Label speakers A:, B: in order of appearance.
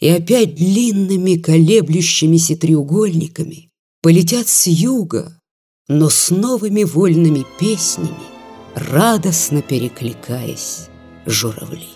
A: И опять длинными колеблющимися треугольниками Полетят с юга, но с новыми вольными песнями, Радостно перекликаясь, журавли.